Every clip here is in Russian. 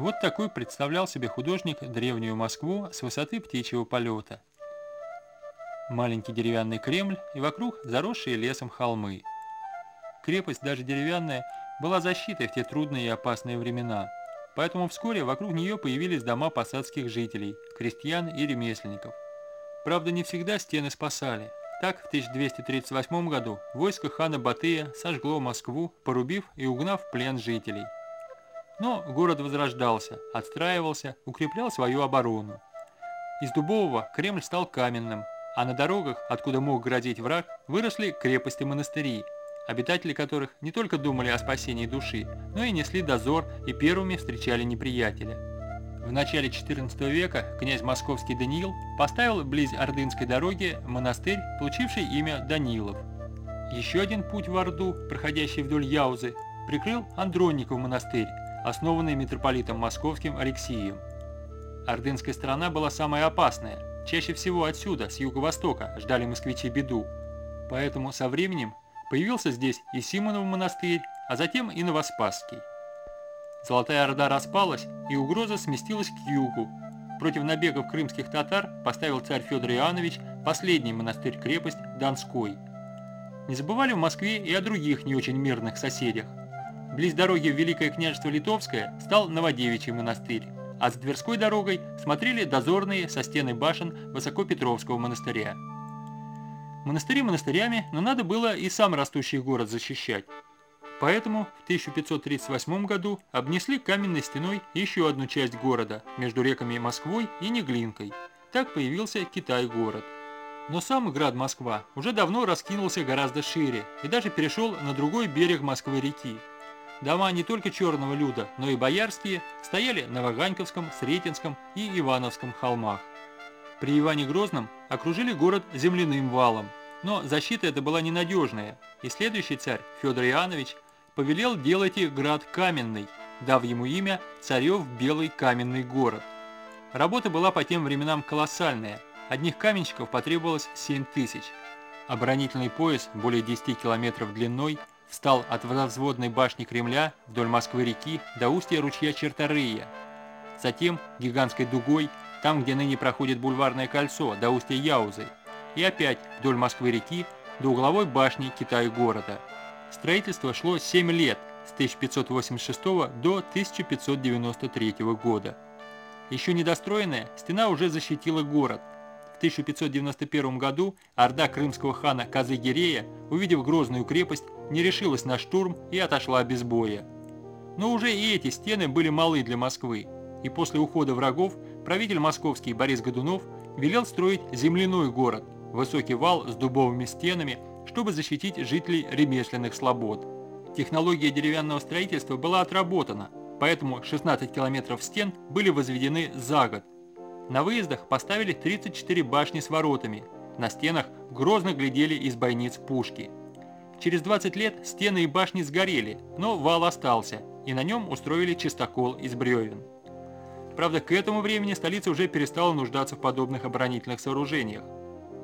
Вот такой представлял себе художник древнюю Москву с высоты птичьего полета. Маленький деревянный Кремль и вокруг заросшие лесом холмы. Крепость, даже деревянная, была защитой в те трудные и опасные времена, поэтому вскоре вокруг нее появились дома посадских жителей, крестьян и ремесленников. Правда, не всегда стены спасали. Так, в 1238 году войско хана Батыя сожгло Москву, порубив и угнав в плен жителей. Но город возрождался, отстраивался, укреплял свою оборону. Из дубового Кремль стал каменным, а на дорогах, откуда мог грозить враг, выросли крепости-монастыри, обитатели которых не только думали о спасении души, но и несли дозор и первыми встречали неприятеля. В начале XIV века князь московский Даниил поставил близ Ордынской дороги монастырь, получивший имя Данилов. Еще один путь в Орду, проходящий вдоль Яузы, прикрыл Андронников монастырь, основанный митрополитом московским Алексием. Ордынская страна была самая опасная. Чаще всего отсюда, с юго-востока, ждали москвичи беду. Поэтому со временем появился здесь и Симонов монастырь, а затем и Новоспасский. Золотая Орда распалась, и угроза сместилась к югу. Против набегов крымских татар поставил царь Федор Иоаннович последний монастырь-крепость Донской. Не забывали в Москве и о других не очень мирных соседях. Близ дороги в Великое княжество Литовское стал Новодевичий монастырь, а за Тверской дорогой смотрели дозорные со стены башен Высокопетровского монастыря. Монастыри монастырями, но надо было и сам растущий город защищать. Поэтому в 1538 году обнесли каменной стеной еще одну часть города между реками Москвой и Неглинкой. Так появился Китай-город. Но сам град Москва уже давно раскинулся гораздо шире и даже перешел на другой берег Москвы-реки. Дома не только черного люда, но и боярские стояли на Ваганьковском, Сретенском и Ивановском холмах. При Иване Грозном окружили город земляным валом, но защита эта была ненадежная, и следующий царь, Федор Иоаннович, повелел делать их град каменный, дав ему имя Царев Белый каменный город. Работа была по тем временам колоссальная, одних каменщиков потребовалось 7 тысяч. Оборонительный пояс, более 10 километров длиной, встал от водовзводной башни Кремля вдоль Москвы-реки до устья ручья Черторыя. Затем гигантской дугой, там, где ныне проходит бульварное кольцо, до устья Яузы. И опять вдоль Москвы-реки до угловой башни Китай-города. Строительство шло 7 лет, с 1586 до 1593 года. Еще недостроенная, стена уже защитила город. В 1591 году орда крымского хана Казы-Гирея, увидев грозную крепость, не решилась на штурм и отошла без боя. Но уже и эти стены были малы для Москвы, и после ухода врагов правитель московский Борис Годунов велел строить земляной город, высокий вал с дубовыми стенами – чтобы защитить жителей ремесленных слобод. Технология деревянного строительства была отработана, поэтому 16 километров стен были возведены за год. На выездах поставили 34 башни с воротами, на стенах грозно глядели из бойниц пушки. Через 20 лет стены и башни сгорели, но вал остался, и на нем устроили чистокол из бревен. Правда, к этому времени столица уже перестала нуждаться в подобных оборонительных сооружениях.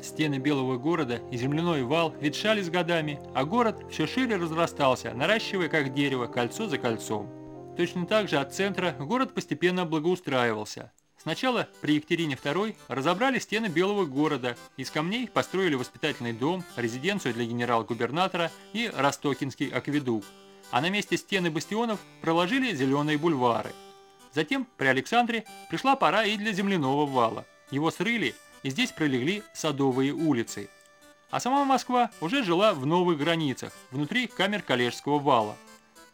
Стены Белого города и земляной вал ветшали с годами, а город все шире разрастался, наращивая как дерево кольцо за кольцом. Точно так же от центра город постепенно благоустраивался. Сначала при Екатерине II разобрали стены Белого города, из камней построили воспитательный дом, резиденцию для генерал-губернатора и Ростокинский акведук. А на месте стены бастионов проложили зеленые бульвары. Затем при Александре пришла пора и для земляного вала. Его срыли и здесь пролегли садовые улицы. А сама Москва уже жила в новых границах, внутри камер Калежского вала.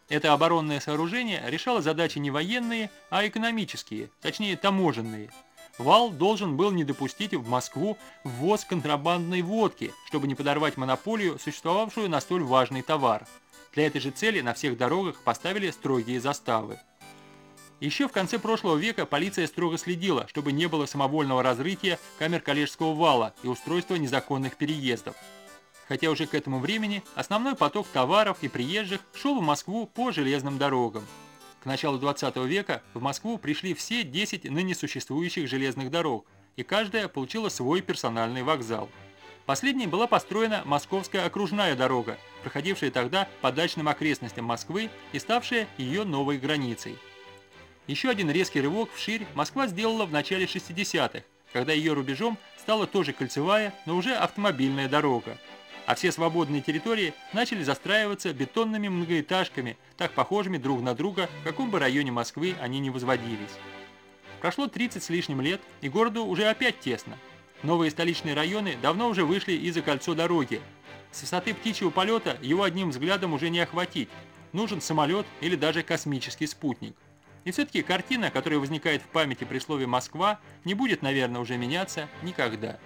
Это оборонное сооружение решало задачи не военные, а экономические, точнее таможенные. Вал должен был не допустить в Москву ввоз контрабандной водки, чтобы не подорвать монополию, существовавшую на столь важный товар. Для этой же цели на всех дорогах поставили строгие заставы. Еще в конце прошлого века полиция строго следила, чтобы не было самовольного разрытия камер коллежского вала и устройства незаконных переездов. Хотя уже к этому времени основной поток товаров и приезжих шел в Москву по железным дорогам. К началу 20 века в Москву пришли все 10 ныне существующих железных дорог, и каждая получила свой персональный вокзал. Последней была построена Московская окружная дорога, проходившая тогда по дачным окрестностям Москвы и ставшая ее новой границей. Еще один резкий рывок вширь Москва сделала в начале 60-х, когда ее рубежом стала тоже кольцевая, но уже автомобильная дорога. А все свободные территории начали застраиваться бетонными многоэтажками, так похожими друг на друга, в каком бы районе Москвы они ни возводились. Прошло 30 с лишним лет, и городу уже опять тесно. Новые столичные районы давно уже вышли из-за кольцо дороги. С высоты птичьего полета его одним взглядом уже не охватить. Нужен самолет или даже космический спутник. И все-таки картина, которая возникает в памяти при слове «Москва», не будет, наверное, уже меняться никогда.